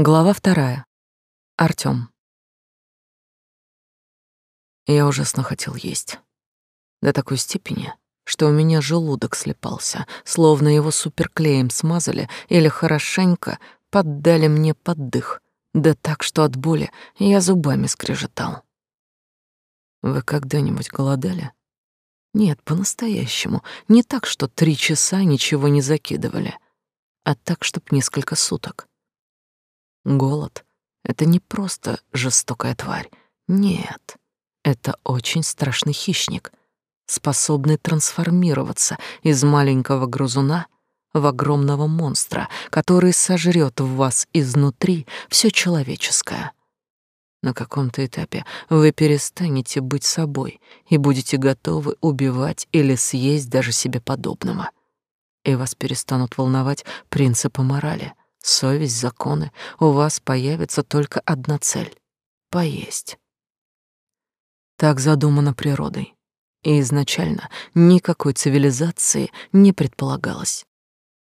Глава вторая. Артём. Я ужасно хотел есть. До такой степени, что у меня желудок слепался, словно его суперклеем смазали или хорошенько поддали мне под дых, да так, что от боли я зубами скрежетал. Вы когда-нибудь голодали? Нет, по-настоящему. Не так, что три часа ничего не закидывали, а так, чтоб несколько суток. Голод — это не просто жестокая тварь. Нет, это очень страшный хищник, способный трансформироваться из маленького грызуна в огромного монстра, который сожрет в вас изнутри все человеческое. На каком-то этапе вы перестанете быть собой и будете готовы убивать или съесть даже себе подобного. И вас перестанут волновать принципы морали — совесть, законы, у вас появится только одна цель — поесть. Так задумано природой. И изначально никакой цивилизации не предполагалось,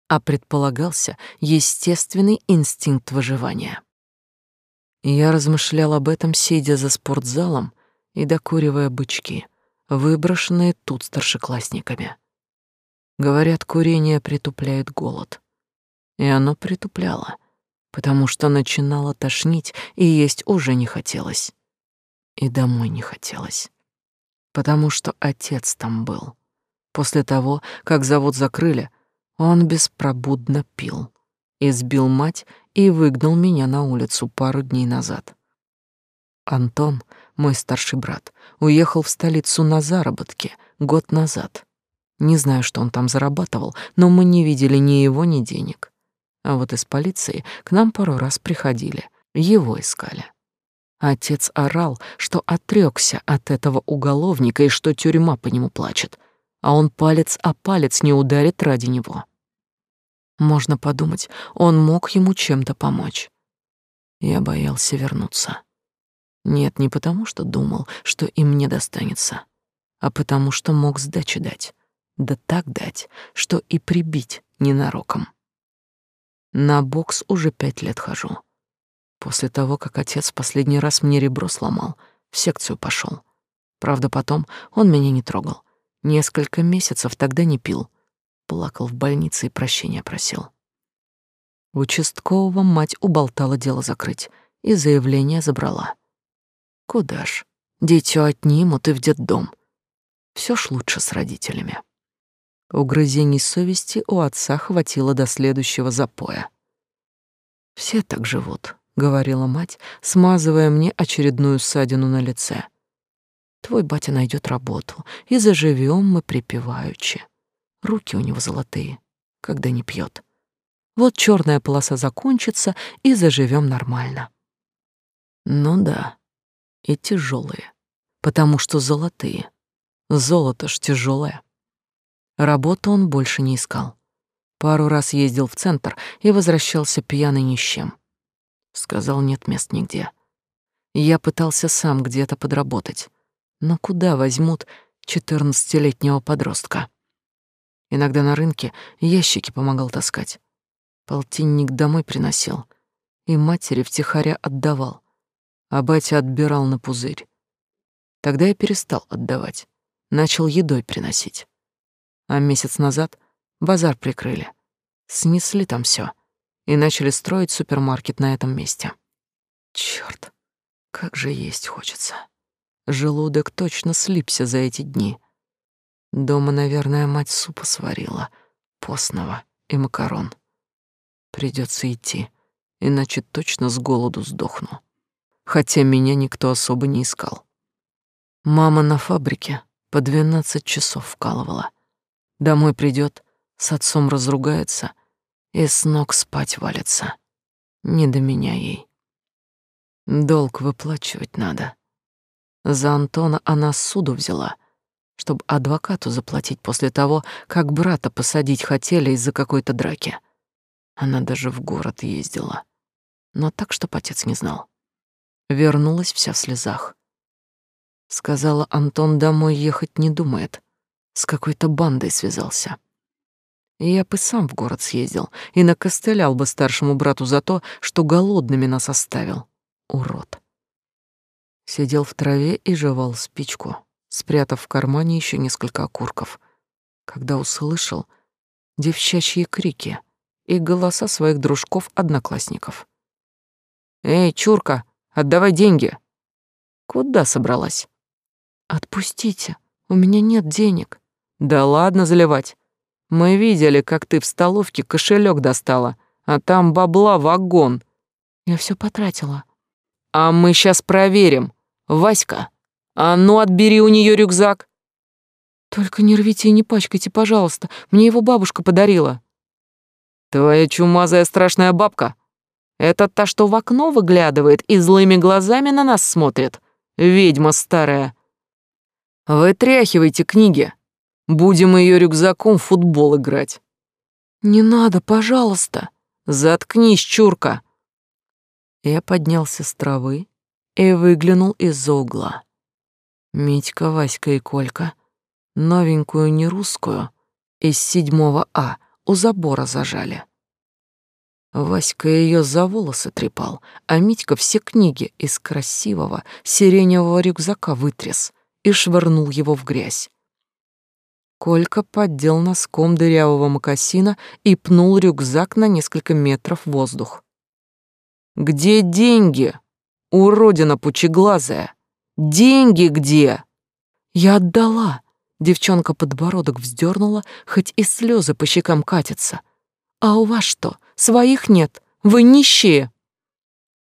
а предполагался естественный инстинкт выживания. Я размышлял об этом, сидя за спортзалом и докуривая бычки, выброшенные тут старшеклассниками. Говорят, курение притупляет голод и оно притупляло, потому что начинало тошнить, и есть уже не хотелось. И домой не хотелось, потому что отец там был. После того, как завод закрыли, он беспробудно пил, избил мать и выгнал меня на улицу пару дней назад. Антон, мой старший брат, уехал в столицу на заработки год назад. Не знаю, что он там зарабатывал, но мы не видели ни его, ни денег. А вот из полиции к нам пару раз приходили, его искали. Отец орал, что отрёкся от этого уголовника и что тюрьма по нему плачет, а он палец о палец не ударит ради него. Можно подумать, он мог ему чем-то помочь. Я боялся вернуться. Нет, не потому, что думал, что им не достанется, а потому, что мог сдачи дать. Да так дать, что и прибить ненароком. На бокс уже пять лет хожу. После того, как отец последний раз мне ребро сломал, в секцию пошел. Правда, потом он меня не трогал. Несколько месяцев тогда не пил. Плакал в больнице и прощения просил. Участкового мать уболтала дело закрыть и заявление забрала. Куда ж? Дитё отнимут и в детдом. Всё ж лучше с родителями. Угрызений совести у отца хватило до следующего запоя. «Все так живут», — говорила мать, смазывая мне очередную ссадину на лице. «Твой батя найдет работу, и заживем мы припеваючи. Руки у него золотые, когда не пьет. Вот черная полоса закончится, и заживем нормально». Ну да, и тяжелые, потому что золотые. Золото ж тяжелое. Работу он больше не искал. Пару раз ездил в центр и возвращался пьяный ни с чем. Сказал, нет мест нигде. Я пытался сам где-то подработать. Но куда возьмут четырнадцатилетнего подростка? Иногда на рынке ящики помогал таскать. Полтинник домой приносил. И матери втихаря отдавал. А батя отбирал на пузырь. Тогда я перестал отдавать. Начал едой приносить а месяц назад базар прикрыли. Снесли там все и начали строить супермаркет на этом месте. Черт, как же есть хочется. Желудок точно слипся за эти дни. Дома, наверное, мать супа сварила, постного и макарон. Придется идти, иначе точно с голоду сдохну. Хотя меня никто особо не искал. Мама на фабрике по двенадцать часов вкалывала — Домой придет, с отцом разругается и с ног спать валится. Не до меня ей. Долг выплачивать надо. За Антона она суду взяла, чтобы адвокату заплатить после того, как брата посадить хотели из-за какой-то драки. Она даже в город ездила, но так, чтоб отец не знал. Вернулась вся в слезах. Сказала, Антон домой ехать не думает, с какой-то бандой связался. Я бы сам в город съездил и накостылял бы старшему брату за то, что голодными нас оставил. Урод. Сидел в траве и жевал спичку, спрятав в кармане еще несколько окурков, когда услышал девчачьи крики и голоса своих дружков-одноклассников. «Эй, чурка, отдавай деньги!» «Куда собралась?» «Отпустите, у меня нет денег». «Да ладно заливать. Мы видели, как ты в столовке кошелек достала, а там бабла вагон». «Я все потратила». «А мы сейчас проверим. Васька, а ну отбери у нее рюкзак». «Только не рвите и не пачкайте, пожалуйста. Мне его бабушка подарила». «Твоя чумазая страшная бабка? Это та, что в окно выглядывает и злыми глазами на нас смотрит? Ведьма старая». «Вытряхивайте книги. Будем ее рюкзаком в футбол играть». «Не надо, пожалуйста». «Заткнись, чурка». Я поднялся с травы и выглянул из-за угла. Митька, Васька и Колька, новенькую нерусскую, из седьмого А, у забора зажали. Васька ее за волосы трепал, а Митька все книги из красивого сиреневого рюкзака вытряс и швырнул его в грязь. Колька поддел носком дырявого мокасина и пнул рюкзак на несколько метров в воздух. «Где деньги? Уродина пучеглазая! Деньги где?» «Я отдала!» Девчонка подбородок вздернула, хоть и слезы по щекам катятся. «А у вас что, своих нет? Вы нищие!»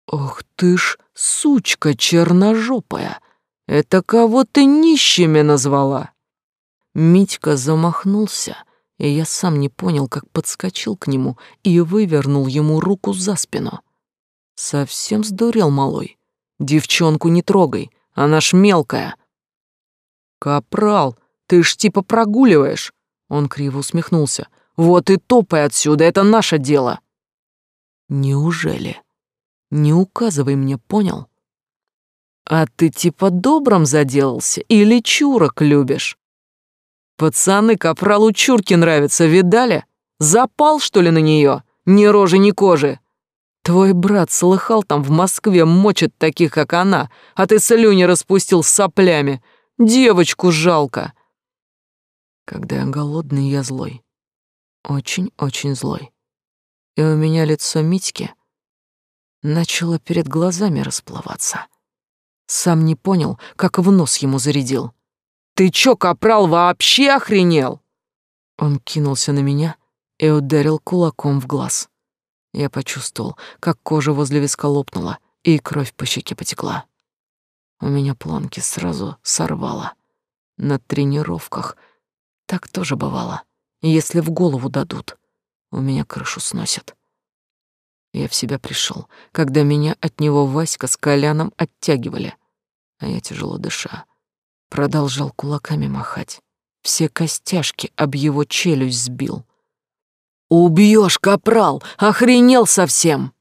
«Ох ты ж, сучка черножопая! Это кого ты нищими назвала?» Митька замахнулся, и я сам не понял, как подскочил к нему и вывернул ему руку за спину. Совсем сдурел малой. Девчонку не трогай, она ж мелкая. Капрал, ты ж типа прогуливаешь. Он криво усмехнулся. Вот и топай отсюда, это наше дело. Неужели? Не указывай мне, понял? А ты типа добром заделался или чурок любишь? Пацаны, капралу чурки нравятся, видали? Запал, что ли, на нее? Ни рожи, ни кожи. Твой брат слыхал, там в Москве мочат таких, как она, а ты слюни распустил соплями. Девочку жалко. Когда я голодный, я злой. Очень-очень злой. И у меня лицо Митьки начало перед глазами расплываться. Сам не понял, как в нос ему зарядил. «Ты чё, капрал, вообще охренел?» Он кинулся на меня и ударил кулаком в глаз. Я почувствовал, как кожа возле виска лопнула, и кровь по щеке потекла. У меня планки сразу сорвало. На тренировках так тоже бывало. Если в голову дадут, у меня крышу сносят. Я в себя пришел, когда меня от него Васька с Коляном оттягивали, а я тяжело дыша, продолжал кулаками махать. Все костяшки об его челюсть сбил. Убьешь, капрал! Охренел совсем!»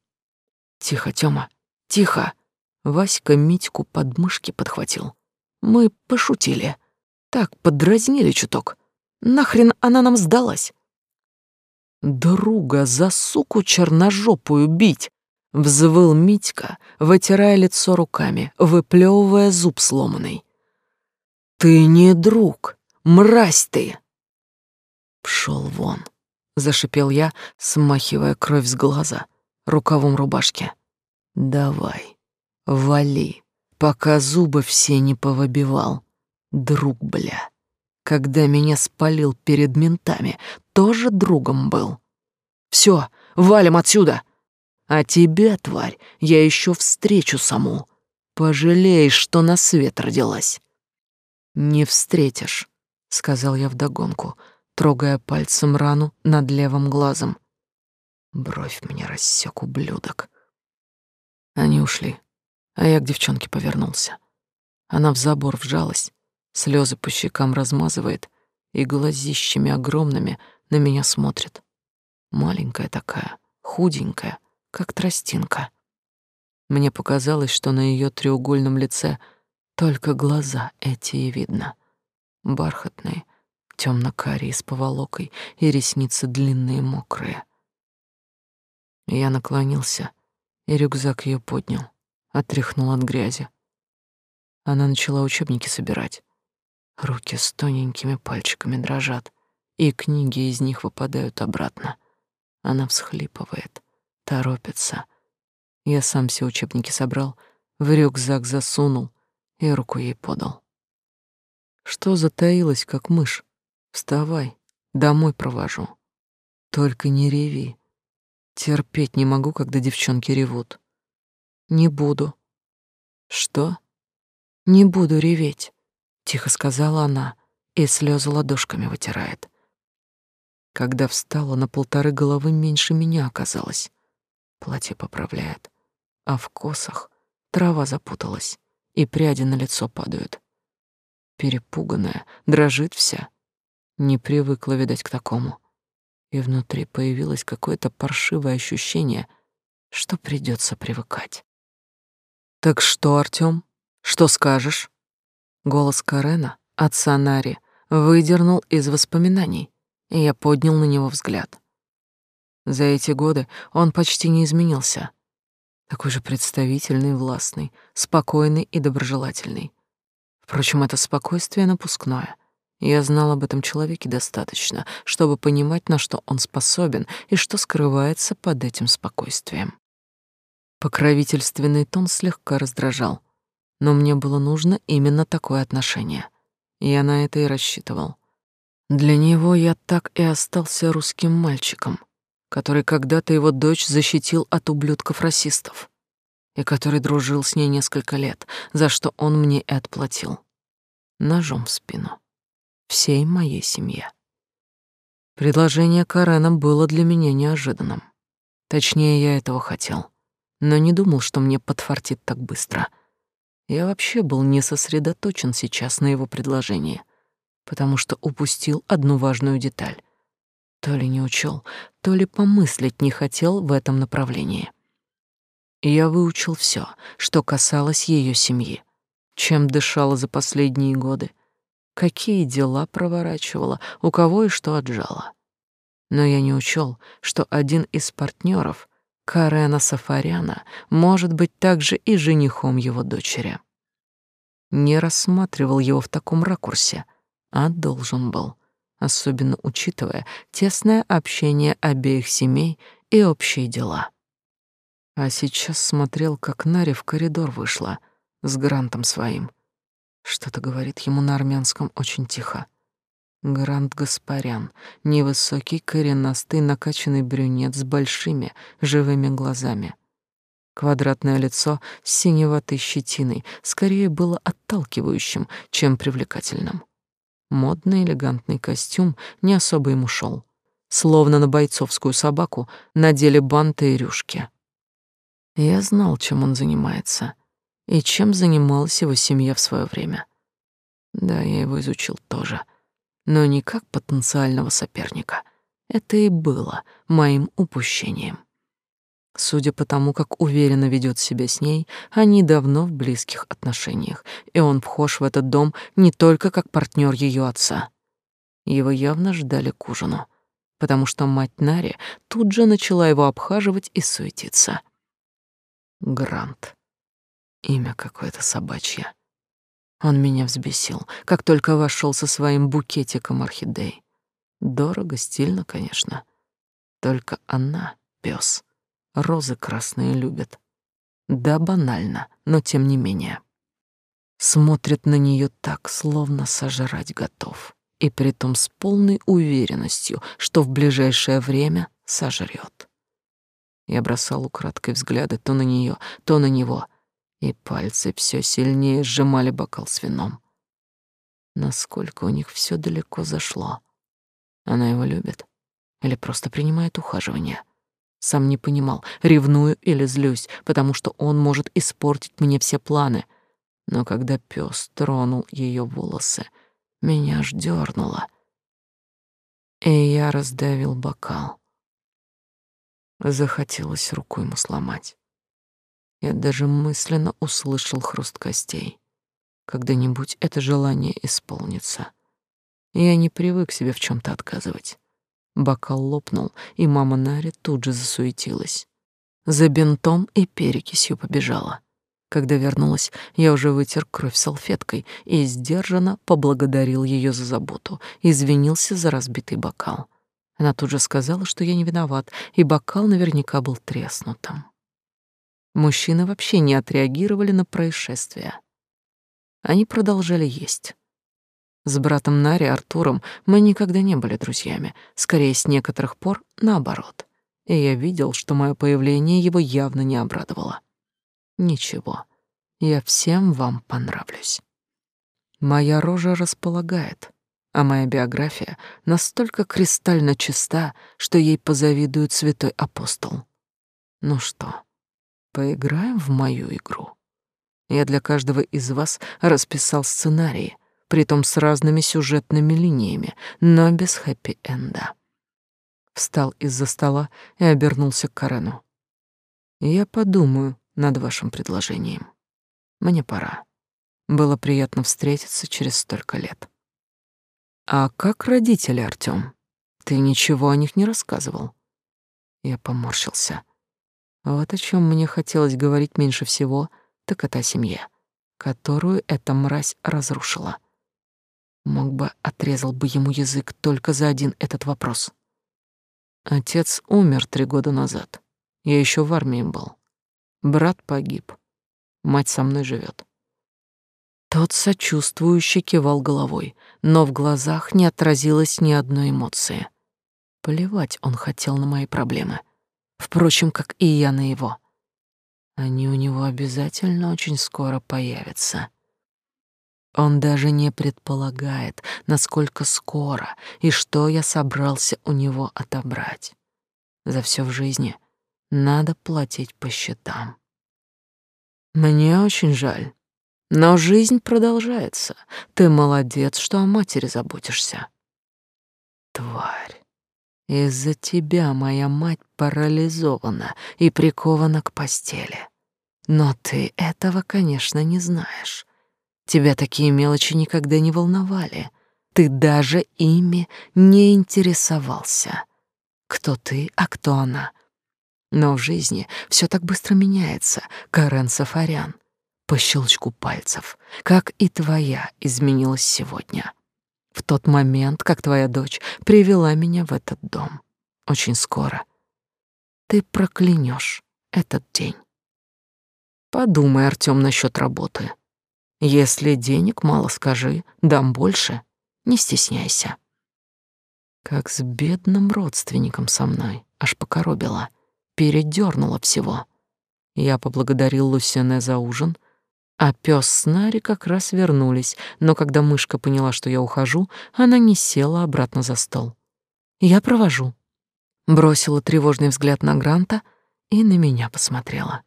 «Тихо, Тёма, тихо!» Васька Митьку под мышки подхватил. «Мы пошутили. Так, подразнили чуток. Нахрен она нам сдалась?» «Друга за суку черножопую бить!» Взвыл Митька, вытирая лицо руками, выплевывая зуб сломанный. «Ты не друг, мразь ты!» Пшел вон зашипел я, смахивая кровь с глаза рукавом рубашки. Давай, вали, пока зубы все не повыбивал. Друг, бля. Когда меня спалил перед ментами, тоже другом был. Все, валим отсюда. А тебя, тварь, я еще встречу саму. Пожалеешь, что на свет родилась. Не встретишь, сказал я вдогонку, — трогая пальцем рану над левым глазом. Бровь мне рассек ублюдок. Они ушли, а я к девчонке повернулся. Она в забор вжалась, слезы по щекам размазывает и глазищами огромными на меня смотрит. Маленькая такая, худенькая, как тростинка. Мне показалось, что на ее треугольном лице только глаза эти и видно. Бархатные, темно-карие с поволокой и ресницы длинные мокрые. Я наклонился, и рюкзак ее поднял, отряхнул от грязи. Она начала учебники собирать. Руки с тоненькими пальчиками дрожат, и книги из них выпадают обратно. Она всхлипывает, торопится. Я сам все учебники собрал, в рюкзак засунул и руку ей подал. Что затаилась, как мышь? Вставай, домой провожу. Только не реви. Терпеть не могу, когда девчонки ревут. Не буду. Что? Не буду реветь, тихо сказала она и слезы ладошками вытирает. Когда встала, на полторы головы меньше меня оказалось. Платье поправляет, а в косах трава запуталась, и пряди на лицо падают. Перепуганная, дрожит вся. Не привыкла, видать, к такому и внутри появилось какое-то паршивое ощущение, что придется привыкать. «Так что, Артём, что скажешь?» Голос Карена, отца Нари, выдернул из воспоминаний, и я поднял на него взгляд. За эти годы он почти не изменился. Такой же представительный, властный, спокойный и доброжелательный. Впрочем, это спокойствие напускное — я знал об этом человеке достаточно, чтобы понимать, на что он способен и что скрывается под этим спокойствием. Покровительственный тон слегка раздражал, но мне было нужно именно такое отношение. Я на это и рассчитывал. Для него я так и остался русским мальчиком, который когда-то его дочь защитил от ублюдков-расистов и который дружил с ней несколько лет, за что он мне и отплатил. Ножом в спину всей моей семье. Предложение Карена было для меня неожиданным. Точнее, я этого хотел, но не думал, что мне подфартит так быстро. Я вообще был не сосредоточен сейчас на его предложении, потому что упустил одну важную деталь. То ли не учел, то ли помыслить не хотел в этом направлении. Я выучил все, что касалось ее семьи, чем дышала за последние годы — какие дела проворачивала, у кого и что отжала. Но я не учел, что один из партнеров, Карена Сафаряна, может быть также и женихом его дочери. Не рассматривал его в таком ракурсе, а должен был, особенно учитывая тесное общение обеих семей и общие дела. А сейчас смотрел, как Нари в коридор вышла с грантом своим — что-то говорит ему на армянском очень тихо. Грант Гаспарян, невысокий, коренастый, накачанный брюнет с большими, живыми глазами. Квадратное лицо с синеватой щетиной скорее было отталкивающим, чем привлекательным. Модный элегантный костюм не особо ему шел. Словно на бойцовскую собаку надели банты и рюшки. Я знал, чем он занимается — и чем занималась его семья в свое время. Да, я его изучил тоже, но не как потенциального соперника. Это и было моим упущением. Судя по тому, как уверенно ведет себя с ней, они давно в близких отношениях, и он вхож в этот дом не только как партнер ее отца. Его явно ждали к ужину, потому что мать Нари тут же начала его обхаживать и суетиться. Грант. Имя какое-то собачье. Он меня взбесил, как только вошел со своим букетиком орхидей. Дорого, стильно, конечно. Только она, пес, розы красные любит. Да, банально, но тем не менее. Смотрит на нее так, словно сожрать готов, и притом с полной уверенностью, что в ближайшее время сожрет. Я бросал украдкой взгляды то на нее, то на него — и пальцы все сильнее сжимали бокал с вином. Насколько у них все далеко зашло. Она его любит или просто принимает ухаживание. Сам не понимал, ревную или злюсь, потому что он может испортить мне все планы. Но когда пес тронул ее волосы, меня аж дернуло, и я раздавил бокал. Захотелось руку ему сломать. Я даже мысленно услышал хруст костей. Когда-нибудь это желание исполнится. Я не привык себе в чем то отказывать. Бокал лопнул, и мама Нари тут же засуетилась. За бинтом и перекисью побежала. Когда вернулась, я уже вытер кровь салфеткой и сдержанно поблагодарил ее за заботу, извинился за разбитый бокал. Она тут же сказала, что я не виноват, и бокал наверняка был треснутым. Мужчины вообще не отреагировали на происшествие. Они продолжали есть. С братом Нари, Артуром, мы никогда не были друзьями, скорее, с некоторых пор наоборот. И я видел, что мое появление его явно не обрадовало. Ничего, я всем вам понравлюсь. Моя рожа располагает, а моя биография настолько кристально чиста, что ей позавидует святой апостол. Ну что, поиграем в мою игру? Я для каждого из вас расписал сценарии, притом с разными сюжетными линиями, но без хэппи-энда. Встал из-за стола и обернулся к Карену. Я подумаю, над вашим предложением. Мне пора. Было приятно встретиться через столько лет. А как родители, Артём? Ты ничего о них не рассказывал. Я поморщился. Вот о чем мне хотелось говорить меньше всего, так это о семье, которую эта мразь разрушила. Мог бы отрезал бы ему язык только за один этот вопрос. Отец умер три года назад. Я еще в армии был. Брат погиб. Мать со мной живет. Тот сочувствующе кивал головой, но в глазах не отразилось ни одной эмоции. Плевать он хотел на мои проблемы. Впрочем, как и я на его. Они у него обязательно очень скоро появятся. Он даже не предполагает, насколько скоро и что я собрался у него отобрать. За все в жизни надо платить по счетам. Мне очень жаль, но жизнь продолжается. Ты молодец, что о матери заботишься. Тварь. Из-за тебя моя мать парализована и прикована к постели. Но ты этого, конечно, не знаешь. Тебя такие мелочи никогда не волновали. Ты даже ими не интересовался. Кто ты, а кто она? Но в жизни все так быстро меняется, Карен Сафарян. По щелчку пальцев, как и твоя изменилась сегодня. В тот момент, как твоя дочь привела меня в этот дом. Очень скоро. Ты проклянешь этот день. Подумай, Артём, насчет работы. Если денег мало, скажи, дам больше. Не стесняйся. Как с бедным родственником со мной, аж покоробило передёрнуло всего. Я поблагодарил Лусене за ужин, а пёс с Нари как раз вернулись, но когда мышка поняла, что я ухожу, она не села обратно за стол. «Я провожу». Бросила тревожный взгляд на Гранта и на меня посмотрела.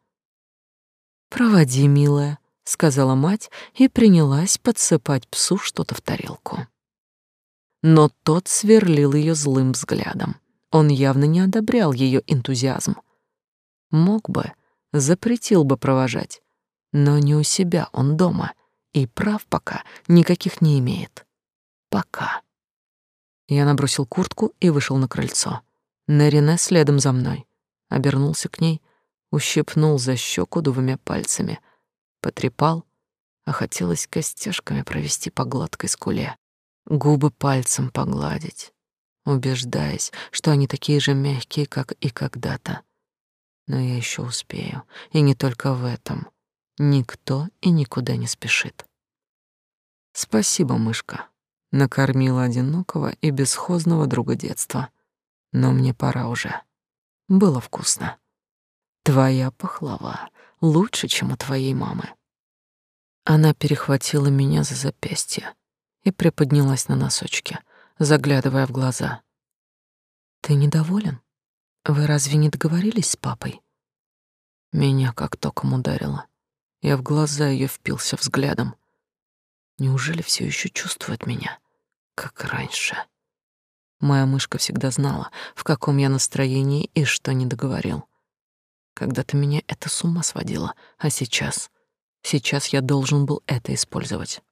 «Проводи, милая», — сказала мать и принялась подсыпать псу что-то в тарелку. Но тот сверлил её злым взглядом. Он явно не одобрял ее энтузиазм. Мог бы, запретил бы провожать, но не у себя, он дома, и прав пока никаких не имеет. Пока. Я набросил куртку и вышел на крыльцо. Нерине следом за мной. Обернулся к ней, ущипнул за щеку двумя пальцами, потрепал, а хотелось костяшками провести по гладкой скуле, губы пальцем погладить убеждаясь, что они такие же мягкие, как и когда-то. Но я еще успею, и не только в этом. Никто и никуда не спешит. Спасибо, мышка. Накормила одинокого и бесхозного друга детства. Но мне пора уже. Было вкусно. Твоя пахлава лучше, чем у твоей мамы. Она перехватила меня за запястье и приподнялась на носочки, заглядывая в глаза. Ты недоволен? Вы разве не договорились с папой? Меня как током ударило. Я в глаза ее впился взглядом. Неужели все еще чувствует меня, как раньше? Моя мышка всегда знала, в каком я настроении и что не договорил. Когда-то меня это с ума сводило, а сейчас... Сейчас я должен был это использовать.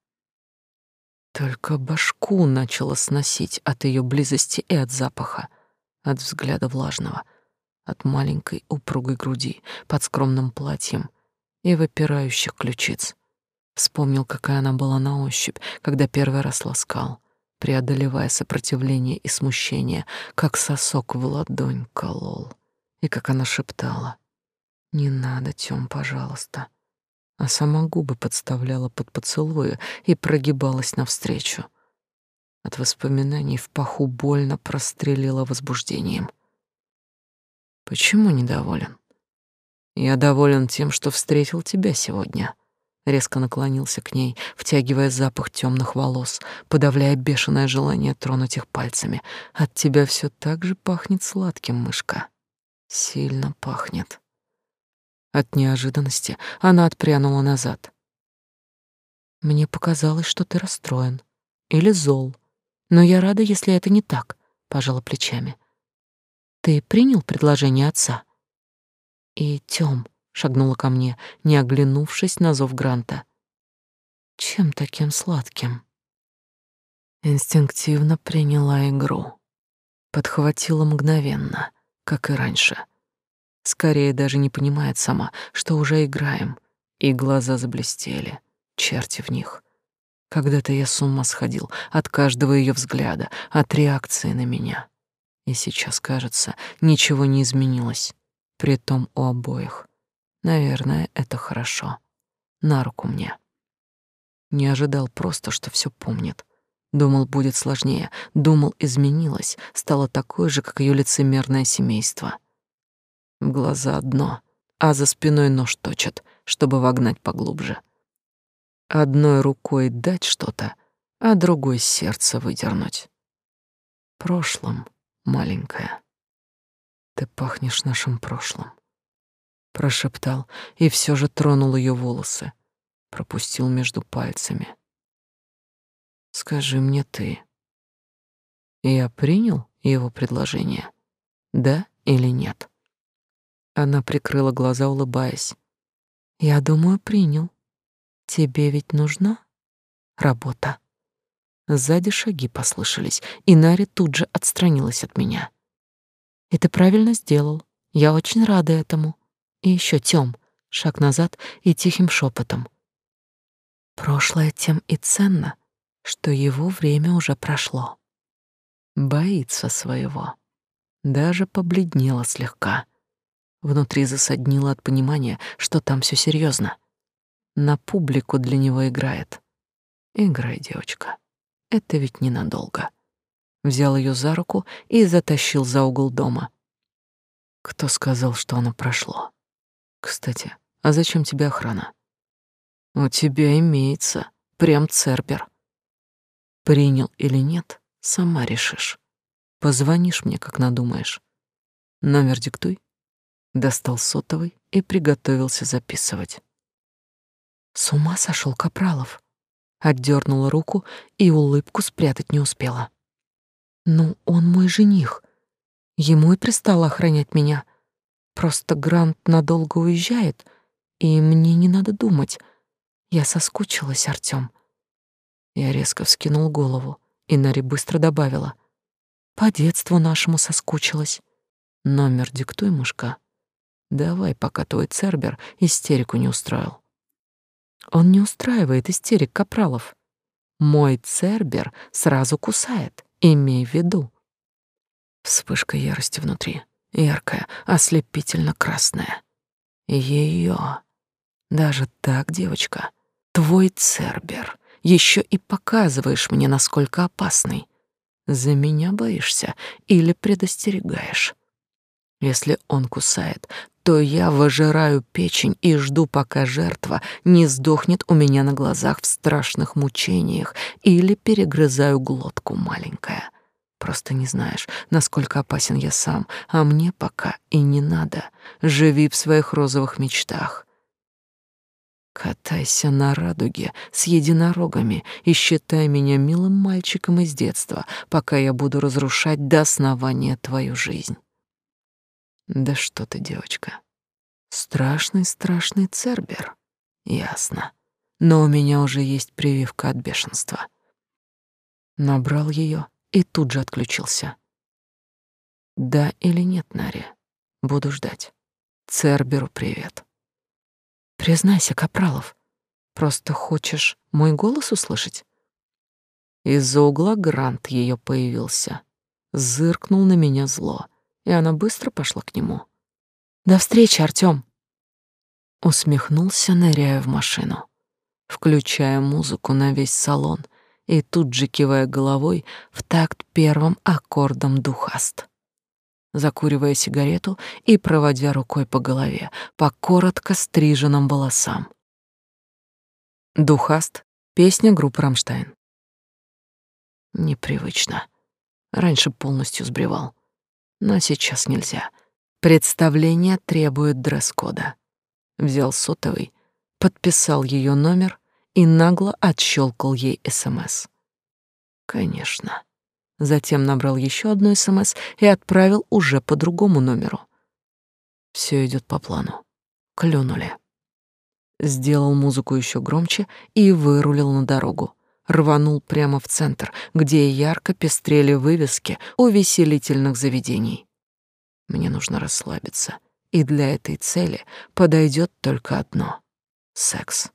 Только башку начала сносить от ее близости и от запаха, от взгляда влажного, от маленькой упругой груди под скромным платьем и выпирающих ключиц. Вспомнил, какая она была на ощупь, когда первый раз ласкал, преодолевая сопротивление и смущение, как сосок в ладонь колол, и как она шептала «Не надо, Тём, пожалуйста», а сама губы подставляла под поцелуя и прогибалась навстречу. От воспоминаний в паху больно прострелила возбуждением. «Почему недоволен?» «Я доволен тем, что встретил тебя сегодня», резко наклонился к ней, втягивая запах темных волос, подавляя бешеное желание тронуть их пальцами. От тебя все так же пахнет сладким, мышка. Сильно пахнет. От неожиданности она отпрянула назад. Мне показалось, что ты расстроен или зол, но я рада, если это не так, пожала плечами. Ты принял предложение отца? И Тём, шагнула ко мне, не оглянувшись на зов Гранта. Чем таким сладким? Инстинктивно приняла игру. Подхватила мгновенно, как и раньше. Скорее даже не понимает сама, что уже играем, и глаза заблестели, черти в них. Когда-то я с ума сходил от каждого ее взгляда, от реакции на меня. И сейчас, кажется, ничего не изменилось, притом у обоих. Наверное, это хорошо. На руку мне. Не ожидал просто, что все помнит. Думал, будет сложнее. Думал, изменилось, стало такой же, как ее лицемерное семейство. В глаза одно, а за спиной нож точат, чтобы вогнать поглубже. Одной рукой дать что-то, а другой сердце выдернуть. Прошлым, маленькая. Ты пахнешь нашим прошлым прошептал и все же тронул ее волосы, пропустил между пальцами. Скажи мне ты. Я принял его предложение? Да или нет? Она прикрыла глаза, улыбаясь. Я думаю, принял. Тебе ведь нужна работа. Сзади шаги послышались, и Нари тут же отстранилась от меня. И ты правильно сделал. Я очень рада этому. И еще Тём, шаг назад и тихим шепотом. Прошлое тем и ценно, что его время уже прошло. Боится своего. Даже побледнела слегка. Внутри засаднило от понимания, что там все серьезно. На публику для него играет. Играй, девочка. Это ведь ненадолго. Взял ее за руку и затащил за угол дома. Кто сказал, что оно прошло? Кстати, а зачем тебе охрана? У тебя имеется прям цербер. Принял или нет, сама решишь. Позвонишь мне, как надумаешь. Номер диктуй. Достал сотовый и приготовился записывать. С ума сошел Капралов. Отдернула руку и улыбку спрятать не успела. Ну, он мой жених. Ему и пристало охранять меня — Просто Грант надолго уезжает, и мне не надо думать. Я соскучилась, Артём. Я резко вскинул голову, и Нари быстро добавила. По детству нашему соскучилась. Номер диктуй, мышка. Давай, пока твой Цербер истерику не устроил. Он не устраивает истерик Капралов. Мой Цербер сразу кусает, имей в виду. Вспышка ярости внутри яркая, ослепительно красная. Ее. Даже так, девочка, твой Цербер, еще и показываешь мне, насколько опасный. За меня боишься или предостерегаешь? Если он кусает, то я выжираю печень и жду, пока жертва не сдохнет у меня на глазах в страшных мучениях или перегрызаю глотку маленькая. Просто не знаешь, насколько опасен я сам, а мне пока и не надо. Живи в своих розовых мечтах. Катайся на радуге с единорогами и считай меня милым мальчиком из детства, пока я буду разрушать до основания твою жизнь. Да что ты, девочка. Страшный-страшный цербер. Ясно. Но у меня уже есть прививка от бешенства. Набрал ее и тут же отключился. Да или нет, Нари? Буду ждать. Церберу привет. Признайся, Капралов, просто хочешь мой голос услышать? Из-за угла Грант ее появился. Зыркнул на меня зло, и она быстро пошла к нему. «До встречи, Артём!» Усмехнулся, ныряя в машину, включая музыку на весь салон и тут же кивая головой в такт первым аккордом духаст закуривая сигарету и проводя рукой по голове, по коротко стриженным волосам. Духаст — песня группы «Рамштайн». Непривычно. Раньше полностью сбривал. Но сейчас нельзя. Представление требует дресс-кода. Взял сотовый, подписал ее номер и нагло отщелкал ей СМС. Конечно. Затем набрал еще одну СМС и отправил уже по другому номеру. Все идет по плану. Клюнули. Сделал музыку еще громче и вырулил на дорогу. Рванул прямо в центр, где ярко пестрели вывески увеселительных заведений. Мне нужно расслабиться, и для этой цели подойдет только одно — секс.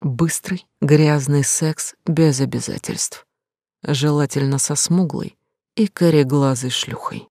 Быстрый, грязный секс без обязательств желательно со смуглой и кореглазой шлюхой.